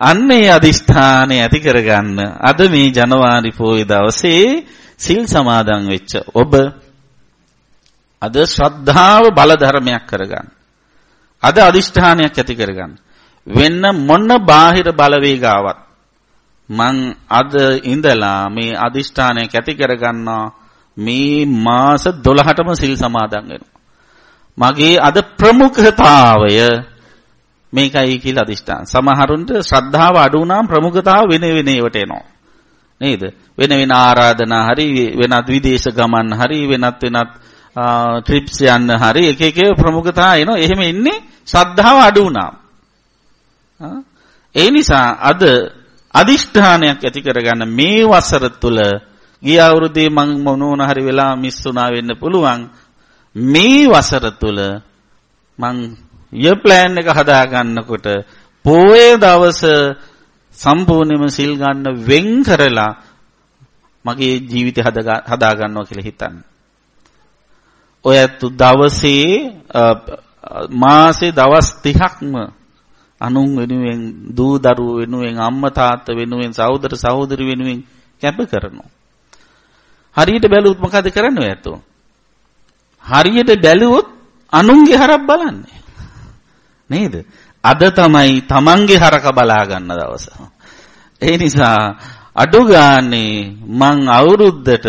අන්න ඒ අදිෂ්ඨානය ඇති කරගන්න අද මේ ජනවාරි පොයේ දවසේ සිල් සමාදන් වෙච්ච ඔබ අද ශ්‍රද්ධාව බල ධර්මයක් කරගන්න. අද අදිෂ්ඨානයක් ඇති කරගන්න. වෙන්න මොන බාහිර බලවේගාවක් මං අද ඉඳලා මේ අදිෂ්ඨානයක් ඇති කරගන්නවා මේ මාස 12ටම සිල් සමාදන් වෙනවා. මගේ අද ප්‍රමුඛතාවය මේකයි කියලා අදිෂ්ඨාන. සමහරුන්ට ශ්‍රද්ධාව අඩු වුණාම ප්‍රමුඛතාව වෙන වෙන ඒවට එනවා. නේද? වෙන වෙන ආරාධනා හරි වෙනත් විදේශ ගමන් හරි වෙනත් වෙනත් ට්‍රිප්ස් යන්න හරි එක එක ප්‍රමුඛතා එනවා. එහෙම ඉන්නේ ශ්‍රද්ධාව අඩු වුණාම. ඒ නිසා අද අදිෂ්ඨානයක් ඇති කරගන්න මේ වසර තුල ගිය අවුරුද්දේ මම මොනෝන හරි වෙලා මිස් වුණා වෙන්න පුළුවන්. මේ වසර තුල මං ය ප්ලෑන් එක හදා ගන්නකොට පොයේ දවස සම්පූර්ණයෙන්ම සිල් ගන්න වෙන් කරලා මගේ ජීවිතය හදා ගන්නවා කියලා හිතන්න. ඔය දවසේ මාසේ දවස් 30ක්ම අනුන් වෙනුවෙන් දූ දරුවෝ වෙනුවෙන් අම්මා තාත්තා වෙනුවෙන් සහෝදර සහෝදරි වෙනුවෙන් කැප කරනවා. හරියට බැලුවොත් මොකද කරන්නේ ඇත්තෝ? හරියට බැලුවොත් අනුන්ගේ හරක් බලන්නේ. නේද? අද තමයි Tamange හරක බලා ගන්න දවස. ඒ නිසා අඩු ගානේ මං අවුරුද්දට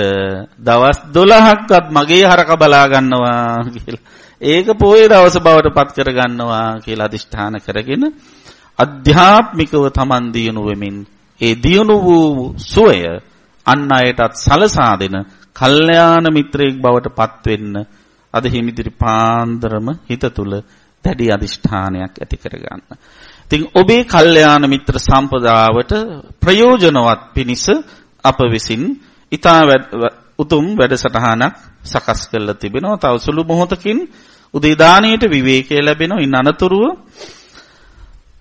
දවස් 12ක්වත් මගේ හරක බලා ගන්නවා කියලා. ඒක පොයේ දවස බවට පත් කර ගන්නවා කියලා අදිෂ්ඨාන කරගෙන අධ්‍යාත්මිකව Taman දියුණු වෙමින් ඒ දියුණු වූ සුවය අන් අයටත් සලසා දෙන කල්යාණ මිත්‍රයෙක් බවට පත් වෙන්න අද හිමිදිරි පාන්දරම හිත තුල දැඩි අදිෂ්ඨානයක් ඇති කරගන්න. ඉතින් ඔබේ කල්යාණ මිත්‍ර සම්පදාවට ප්‍රයෝජනවත් පිණිස අප විසින් ඊතා උතුම් වැඩසටහනක් සකස් කරලා තිබෙනවා. තව සුළු මොහොතකින් උදේ දාණයට විවේකය ලැබෙනවා. ඉන් අනතුරුව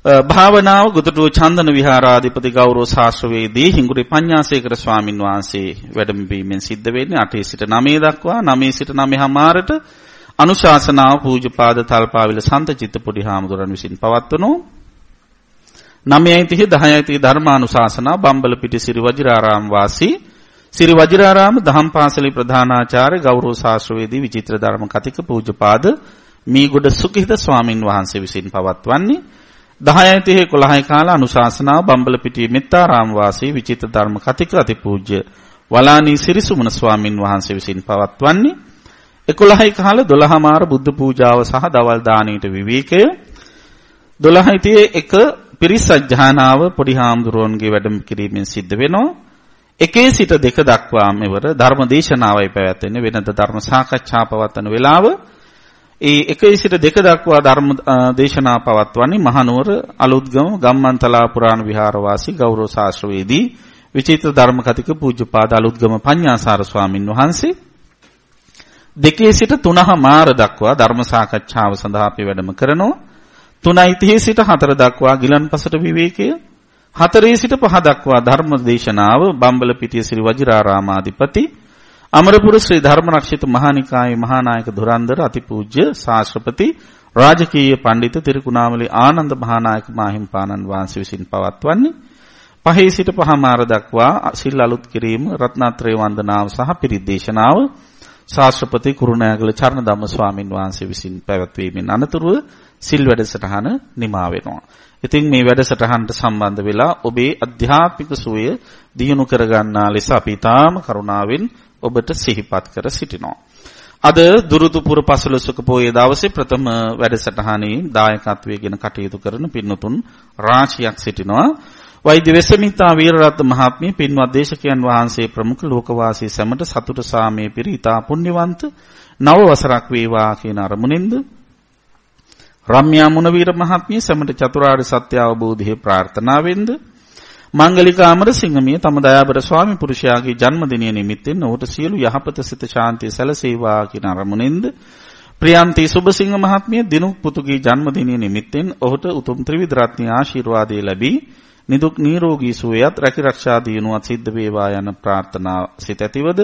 භාවනාව ගුදුටුව චන්දන විහාරාධිපති ගෞරව ශාස්ත්‍රවේදී හිඟුරි පඤ්ඤාසේකර ස්වාමින් වහන්සේ වැඩමවීමෙන් සිද්ධ වෙන්නේ 8 සිට 9 දක්වා 9 සිට 9 හමාරට අනුශාසනාව පූජ්‍යපාද තල්පාවිල සන්තචිත්ත පොඩි හාමුදුරන් විසින් පවත්වනෝ 9:30 10:30 ධර්මානුශාසනා බම්බල පිටි සිරි වජිරාරාම වාසී සිරි වජිරාරාම දහම් පාසලේ ප්‍රධානාචාර්ය ගෞරව ශාස්ත්‍රවේදී විචිත්‍ර ධර්ම කතික පූජ්‍යපාද මීගොඩ සුඛිත ස්වාමින් වහන්සේ විසින් පවත්වන්නේ. 10:30 11 කාල අනුශාසනාව බම්බලපිටියේ මෙත්තාරාම වාසී විචිත්‍ර ධර්ම කතික අතිපූජ්‍ය වලානී සිරිසුමන ස්වාමින් වහන්සේ විසින් පවත්වන්නේ. 11 කාල 12 මාර බුද්ධ පූජාව සහ දවල් දාණයට විවේකය. 12 එක පිරිස් සජ්ජානාව පොඩි හාමුදුරුවන්ගේ වැඩම කිරීමෙන් සිද්ධ වෙනවා. එකේ සිට දෙක දක්වා මෙවර ධර්ම දේශනාවයි පැවැත්වෙන්නේ. වෙනද ධර්ම සාකච්ඡා පවත්වන වෙලාව. ඒ 1 සිට 2 දක්වා ධර්ම දේශනා පවත්වන්නේ මහනුවර අලුත්ගම ගම්මන්තලා පුරාණ විහාරවාසී ගෞරව ශාස්ත්‍රවේදී විචිත්‍ර ධර්ම කතික පූජ්‍යපාද අලුත්ගම පඤ්ඤාසාර ස්වාමින් වහන්සේ. දෙකේ සිට තුනහ මාර දක්වා ධර්ම සාකච්ඡාව සඳහා අපි වැඩම කරනවා. 3:30 සිට 4 දක්වා ගිලන්පසට විවේකය 4 සිට 5 දක්වා ධර්ම දේශනාව බම්බලපිටිය ශ්‍රී වජිරාරාමාධිපති අමරපුර ශ්‍රී ධර්මරක්ෂිත මහානිකායේ මහානායක ධුරන්දර අතිපූජ්‍ය ශාස්ත්‍රපති රාජකීය පඬිතු තිරුකුණාමලේ ආනන්ද මහානායක මාහිම්පාණන් වහන්සේ විසින් පවත්වන්නේ. පහේ සිට පහමාර දක්වා සිල් අලුත් කිරීම රත්නත්‍රය වන්දනාව සහ පිරිත් දේශනාව ශාස්ත්‍රපති කුරුණෑගල චරණ ධම්ම ස්වාමින් වහන්සේ විසින් පැවැත්වීමෙන් අනතුරුව සිල් වැඩසටහන නිමා වෙනවා. ඉතින් මේ වැඩසටහනට සම්බන්ධ වෙලා ඔබේ අධ්‍යාත්මික සුවය දියුණු කරගන්නා ලෙස අපි තාම කරුණාවෙන් ඔබට සිහිපත් කර සිටිනවා. අද දුරුතුපුර පසළොස්වක පොයේ දවසේ ප්‍රථම වැඩසටහනේ දායකත්වයෙන් කටයුතු කරන පින්නතුන් රාශියක් සිටිනවා. වෛද්‍ය වෙසමිතා වීරරත්න මහත්මිය පින්වත් දේශකයන් වහන්සේ ප්‍රමුඛ ලෝකවාසී සැමට සතුට සාමයේ පිරිතා පුණ්‍යවන්ත නව වසරක් වේවා කියන අරමුණෙන්ද රම්‍යා මුණවීර මහත්මිය සැමට චතුරාර්ය සත්‍ය අවබෝධයේ ප්‍රාර්ථනාවෙන්ද මංගලික අමරසිංහමිය තම දයාබර ස්වාමි පුරුෂයාගේ ජන්මදිනය නිමිත්තෙන් ඔහුට සියලු යහපත සිත ශාන්තිය සැලසේවා කියන අරමුණෙන්ද ප්‍රියන්ති සුබසිංහ මහත්මිය දිනු පුතුගේ ජන්මදිනය නිමිත්තෙන් ඔහුට උතුම් ත්‍රිවිධ රත්නයේ ආශිර්වාදය ලැබී නිදුක් නිරෝගී සුවයත් රැකිරක්ෂා දිනුවත් සිද්ධ වේවා යන ප්‍රාර්ථනා සිත ඇතිවද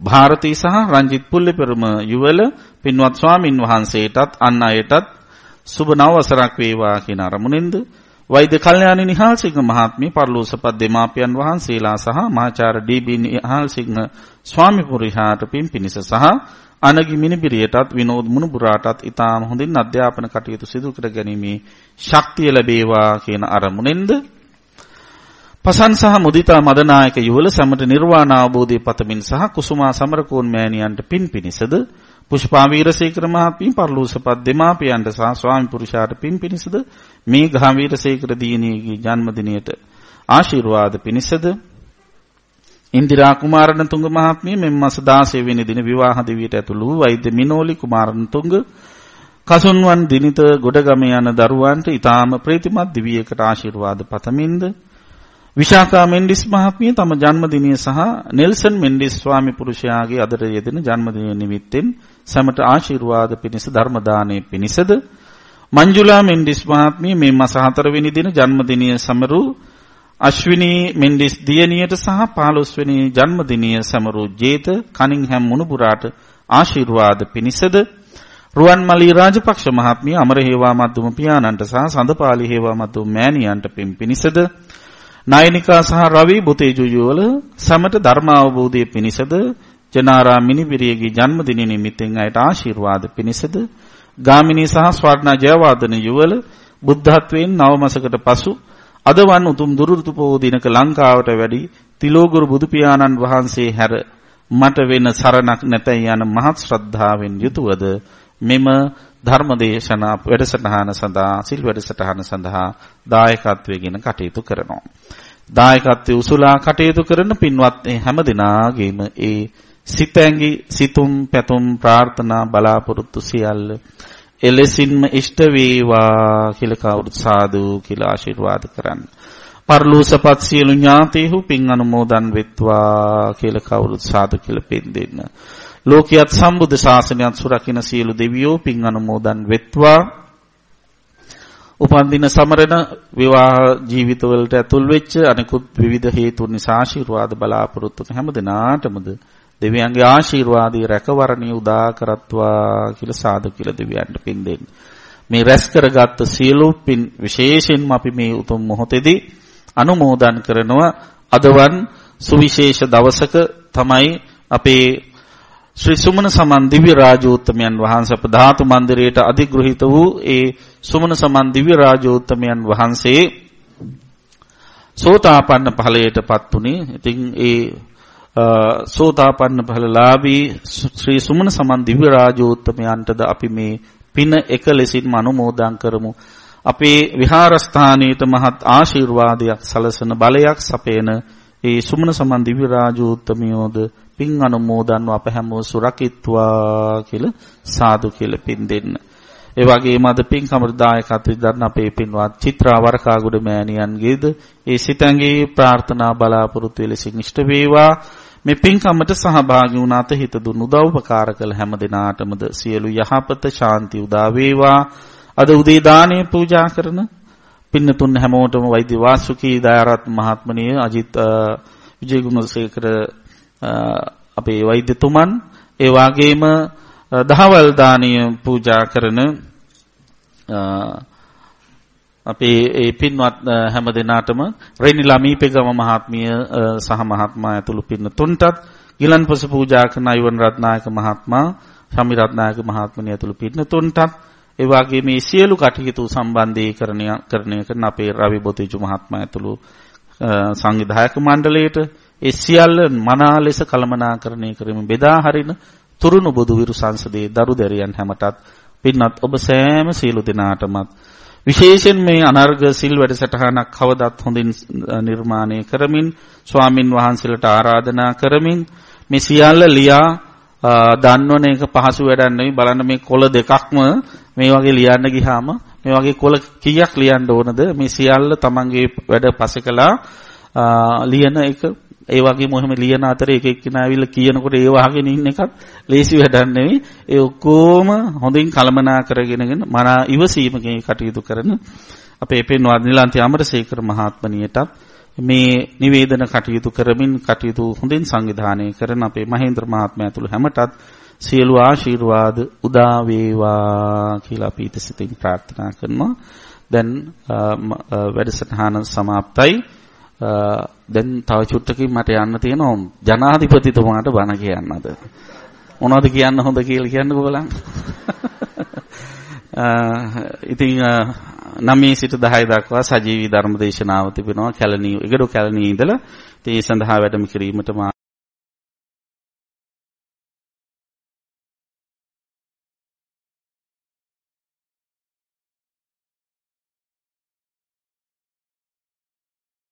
ಭಾರತಿ සහ රංජිත් පුල්ලපෙරම යුවල පින්වත් ස්වාමින් වහන්සේටත් අන් අයටත් සුබ නව වසරක් වේවා කියන අරමුණෙන්ද වෛද්‍ය කල්යාණි නිහාල්සිංහ මහත්මිය පරලෝසපත් දෙමාපියන් වහන්සේලා සහ මහාචාර්ය ඩී.බී. නිහාල්සිංහ ස්වාමි පුරිහාට පින් පිනිස සහ අනගි මිනිබිරියටත් විනෝද් මුණුබුරාටත් ඊටාම හොඳින් අධ්‍යාපන කටයුතු සිදු කර ගැනීමේ ශක්තිය ලැබේවා කියන අරමුණෙන්ද පසන් සහ මුදිතා මදනායක යුවල සමට නිර්වාණ අවබෝධය පතමින් සහ කුසුමා සමරකෝන් මෑණියන්ට පින් පිනිසද පුෂ්පා වීරසේකර මහත්මිය පරලෝසපත් දෙමාපියන්ට සහ ස්වාමි පුරුෂයාට පින් පිනිසද මේ ගහ වීරසේකර දියණියගේ ජන්මදිනයට ආශිර්වාද පිනිසද ඉන්දිරා කුමාරණතුංග මහත්මිය මෙම මාස 16 වෙනි දින විවාහ දිවියට ඇතුළු වූ වෛද්‍ය මිනෝලි කුමාරණතුංග කසුන්වන් දිනිත ගොඩගම යන දරුවන්ට ඊටාම ප්‍රීතිමත් දිවියකට ආශිර්වාද පතමින්ද? විශාඛා මෙන්ඩිස් මහත්මිය තම ජන්මදිනය සහ නෙල්සන් මෙන්ඩිස් ස්වාමි පුරුෂයාගේ අදට යෙදෙන ජන්මදිනය නිමිත්තෙන් සැමට ආශිර්වාද පිණිස ධර්ම දානයේ පිණිසද? මංජුලා මෙන්ඩිස් මහත්මිය මේ මාස 4 වෙනි දින ජන්මදිනය සමරු අශ්විනී මෙන්ඩිස් දියණියට සහ 15 වෙනි ජන්මදිනය සමරු ජේත කනින්හැම් මුණුපුරාට ආශිර්වාද පිණිසද? රුවන්මලී රාජපක්ෂ මහත්මිය අමරහේවා මද්දුම පියාණන්ට සහ සඳපාලි හේවා මද්දුම මෑණියන්ට පින් පිණිසද? නයනිකා සහ රවි බුතේජු යුවල සමට ධර්ම අවබෝධයේ පිණිසද? ජනාරා මිනිබිරියගේ ජන්මදින නිමිත්තෙන් අයට ආශිර්වාද පිණිසද ගාමිණී සහ ස්වර්ණ ජයවර්ධන යුවල බුද්ධත්වයෙන් නව මාසකට පසු අද වන් උතුම් දුරුතුපෝ දිනක ලංකාවට වැඩි තිලෝගුරු බුදු පියාණන් වහන්සේ හැර මට වෙන සරණක් නැතයි යන මහත් ශ්‍රද්ධාවෙන් යුතුවද මෙම ධර්මදේශනා වැඩසටහන සඳහා සිල් වැඩසටහන සඳහා දායකත්වයෙන් කටයුතු කරනවා. දායකත්වයේ උසුලා කටයුතු කරන පින්වත් හැම දිනාගේම ඒ සිතැඟි සිතුම් පැතුම් ප්‍රාර්ථනා බලාපොරොත්තු සියල්ල එලෙසින්ම ඉෂ්ට වේවා කියලා කවුරුත් සාදු කියලා ආශිර්වාද කරන්න. පරලෝසපත් සියලු ඥාතීහු පින් අනුමෝදන් වෙත්වා කියලා කවුරුත් සාදු කියලා පින් දෙන්න. ලෝකියත් සම්බුද්ධ ශාසනයත් සුරකින්න සියලු දෙවියෝ පින් අනුමෝදන් වෙත්වා. උපන්දින සමරන විවාහ ජීවිතවලට ඇතුල් වෙච්ච අනිකුත් විවිධ හේතුන් නිසා ආශිර්වාද බලාපොරොත්තු හැම දිනාටමද දෙවියන්ගේ ආශිර්වාදී රැකවරණිය උදා කරත්වා කියලා සාදු කියලා දෙවියන්ට පින් දෙන්න. මේ රැස් කරගත් සියලු පින් විශේෂයෙන්ම අපි මේ උතුම් මොහොතේදී අනුමෝදන් කරනවා අදවන් සුවිශේෂ දවසක තමයි අපේ ශ්‍රී සුමන සමන් දිව්‍ය රාජෝත්තමයන් වහන්සේ අප ධාතු මන්දිරයට අධිග්‍රහිත වූ ඒ සුමන සමන් දිව්‍ය රාජෝත්තමයන් වහන්සේ සෝතාපන්න ඵලයටපත් උනේ. ඉතින් ඒ සෝතාපන්න ඵලලාභී ශ්‍රී සුමන සමන් දිව්‍ය රාජෝත්තමයන්ටද අපි මේ පින එක ලෙසින්ම අනුමෝදන් කරමු. අපේ විහාරස්ථානයේට මහත් ආශිර්වාදයක් සලසන බලයක් සපේන ඒ සුමන සමන් දිව්‍ය රාජෝත්තමියෝද පින් අනුමෝදන්ව අප හැමෝ සුරකිත්වා කියලා සාදු කියලා පින් දෙන්න. ඒ වගේම අද පින් කමරදායකත්වය දරන අපේ පින්වත් චිත්‍රා වරකාගුඩ මෑණියන්ගේද ඒ සිතංගේ ප්‍රාර්ථනා බලාපොරොත්තු ලෙසින් ඉෂ්ට වේවා. මේ පින්කමට සහභාගී වුණාත හිත දුන් උදව් උපකාර කළ හැම දිනාටමද සියලු යහපත ශාන්ති උදා වේවා. අද උදේ දාණය පූජා කරන පින්නතුන් හැමෝටම වෛද්‍ය වාසුකී දයාරත් මහත්මනිය අජිත් විජේගුණසේකර අපේ වෛද්‍යතුමන් ඒ වාගේම දහවල් දානීය පූජා කරන අපේ ඒ පින්වත් හැම දිනාටම රෙනිලා මීපෙගම මහත්මිය සහ මහත්මයා ඇතුළු පින්නතුන්ටත් ගිලන්පස පූජා කරන අයවන් රත්නායක මහත්මයා ශමි රත්නායක මහත්මනිය ඇතුළු පින්නතුන්ටත් ඒ වගේ මේ සියලු කටයුතු සම්බන්ධීකරණය කරණය කරන අපේ රවි බොතිජු මහත්මයා ඇතුළු සංවිධායක මණ්ඩලයට ඒ සියල්ල මනා ලෙස කළමනාකරණය කරමින් බෙදා හරින තුරුණු බුදු විරු සංසදේ දරු දැරියන් හැමටත් පින්වත් ඔබ සෑම සීලු දෙනාටමත් විශේෂයෙන් මේ අනර්ග සිල් වැඩසටහනක් කවදත් හොඳින් නිර්මාණය කරමින් ස්වාමින් වහන්සේලාට ආරාධනා කරමින් මේ සියල්ල ලියා දන්වන එක පහසු වැඩක් නෙවෙයි. බලන්න මේ කොළ දෙකක්ම මේ වගේ ලියන්න ගියාම මේ වගේ කොළ කීයක් ලියන්න ඕනද? මේ සියල්ල තමන්ගේ වැඩ පසෙකලා ලියන එක ඒ වගේම ඔහෙම ලියන අතරේ එක එක්කිනා ඇවිල්ලා කියනකොට ඒ වහගෙන ඉන්න එකත් ලේසි වැඩක් නෙවෙයි. ඒ ඔක්කොම හොඳින් කළමනා කරගෙනගෙන මනා ඉවසීමකින් කටයුතු කරන අපේ පින්වත් නිලන්ති අමරසේකර මහත්මනියටත් මේ නිවේදන කටයුතු කරමින් කටයුතු හොඳින් සංවිධානය කරන අපේ මහේන්ද්‍ර මහත්මයා ඇතුළු හැමටත් සියලු ආශිර්වාද උදා වේවා කියලා අපි ඉතිසිතින් ප්‍රාර්ථනා කරනවා. දැන් වැඩසටහන સમાප්තයි. දැන් තව චුට්ටකින් මට යන්න තියෙනවා ජනාධිපතිතුමාට බණ කියන්න අද. මොනවද කියන්න හොඳ කියලා කියන්නකෝ බලන්න. ඉතින් 9 සිට 10 දක්වා සජීවී ධර්ම දේශනාව තිබෙනවා කැලණිය, ඉගඩු කැලණිය ඉඳලා. ඉතින් ඒ සඳහා වැඩම කිරීමට